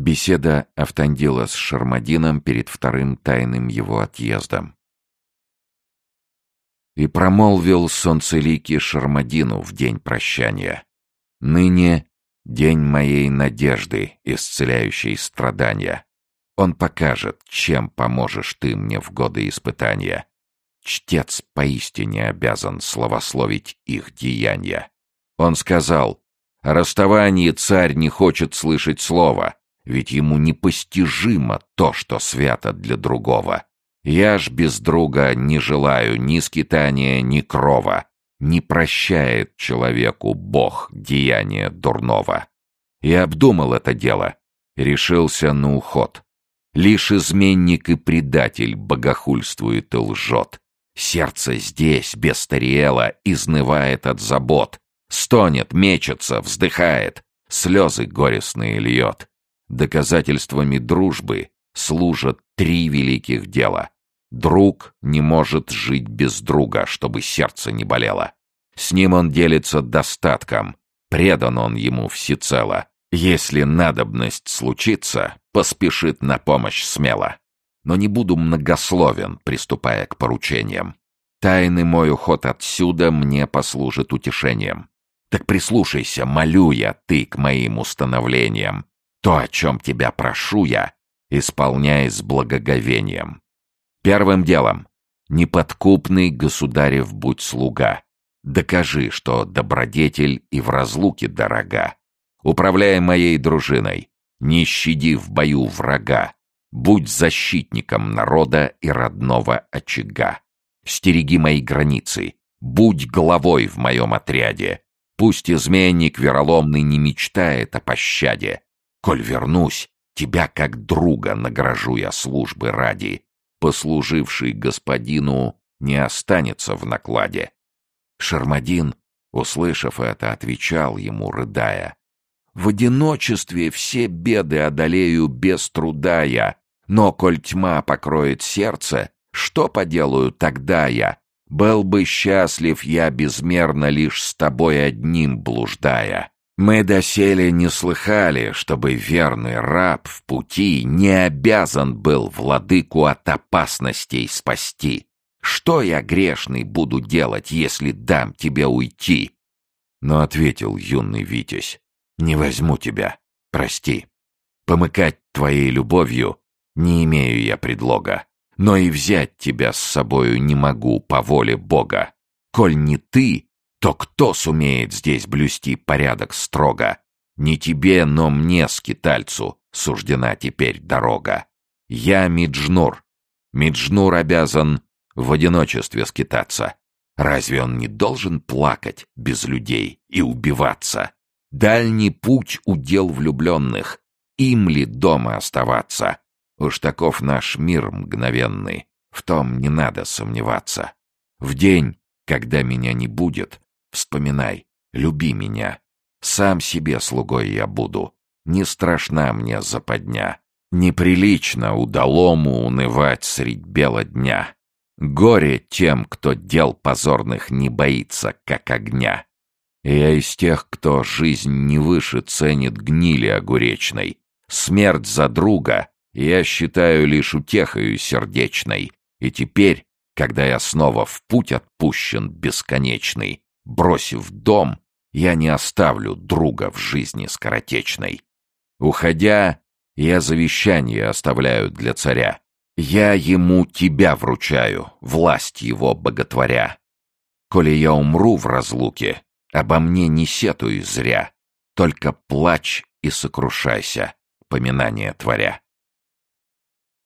Беседа Автандила с Шармадином перед вторым тайным его отъездом. И промолвил солнцеликий Шармадину в день прощания. «Ныне день моей надежды, исцеляющей страдания. Он покажет, чем поможешь ты мне в годы испытания. Чтец поистине обязан славословить их деяния. Он сказал, о расставании царь не хочет слышать слова, ведь ему непостижимо то, что свято для другого. Я ж без друга не желаю ни скитания, ни крова. Не прощает человеку Бог деяния дурного. И обдумал это дело, решился на уход. Лишь изменник и предатель богохульствует и лжет. Сердце здесь, без Тариэла, изнывает от забот. Стонет, мечется, вздыхает, слезы горестные льет. Доказательствами дружбы служат три великих дела. Друг не может жить без друга, чтобы сердце не болело. С ним он делится достатком, предан он ему всецело. Если надобность случится, поспешит на помощь смело. Но не буду многословен, приступая к поручениям. Тайный мой уход отсюда мне послужит утешением. Так прислушайся, молю я ты к моим установлениям. То, о чем тебя прошу я, исполняй с благоговением. Первым делом, неподкупный государев будь слуга. Докажи, что добродетель и в разлуке дорога. Управляй моей дружиной, не щади в бою врага. Будь защитником народа и родного очага. Стереги мои границы, будь главой в моем отряде. Пусть изменник вероломный не мечтает о пощаде. Коль вернусь, тебя как друга награжу я службы ради. Послуживший господину не останется в накладе. Шармадин, услышав это, отвечал ему, рыдая. В одиночестве все беды одолею без труда я, но коль тьма покроет сердце, что поделаю тогда я? Был бы счастлив я безмерно лишь с тобой одним блуждая. Мы доселе не слыхали, чтобы верный раб в пути не обязан был владыку от опасностей спасти. Что я грешный буду делать, если дам тебе уйти? Но ответил юный Витязь, не возьму тебя, прости. Помыкать твоей любовью не имею я предлога, но и взять тебя с собою не могу по воле Бога. Коль не ты, то кто сумеет здесь блюсти порядок строго? Не тебе, но мне, скитальцу, суждена теперь дорога. Я Миджнур. Миджнур обязан в одиночестве скитаться. Разве он не должен плакать без людей и убиваться? Дальний путь — удел влюбленных. Им ли дома оставаться? Уж таков наш мир мгновенный. В том не надо сомневаться. В день, когда меня не будет, Вспоминай, люби меня. Сам себе слугой я буду. Не страшна мне западня. Неприлично удалому унывать средь бела дня. Горе тем, кто дел позорных не боится, как огня. Я из тех, кто жизнь не выше ценит гнили огуречной. Смерть за друга я считаю лишь утехою сердечной. И теперь, когда я снова в путь отпущен бесконечный, Бросив дом, я не оставлю друга в жизни скоротечной. Уходя, я завещание оставляю для царя. Я ему тебя вручаю, власть его боготворя. Коли я умру в разлуке, обо мне не сетуй зря, только плачь и сокрушайся, поминание творя.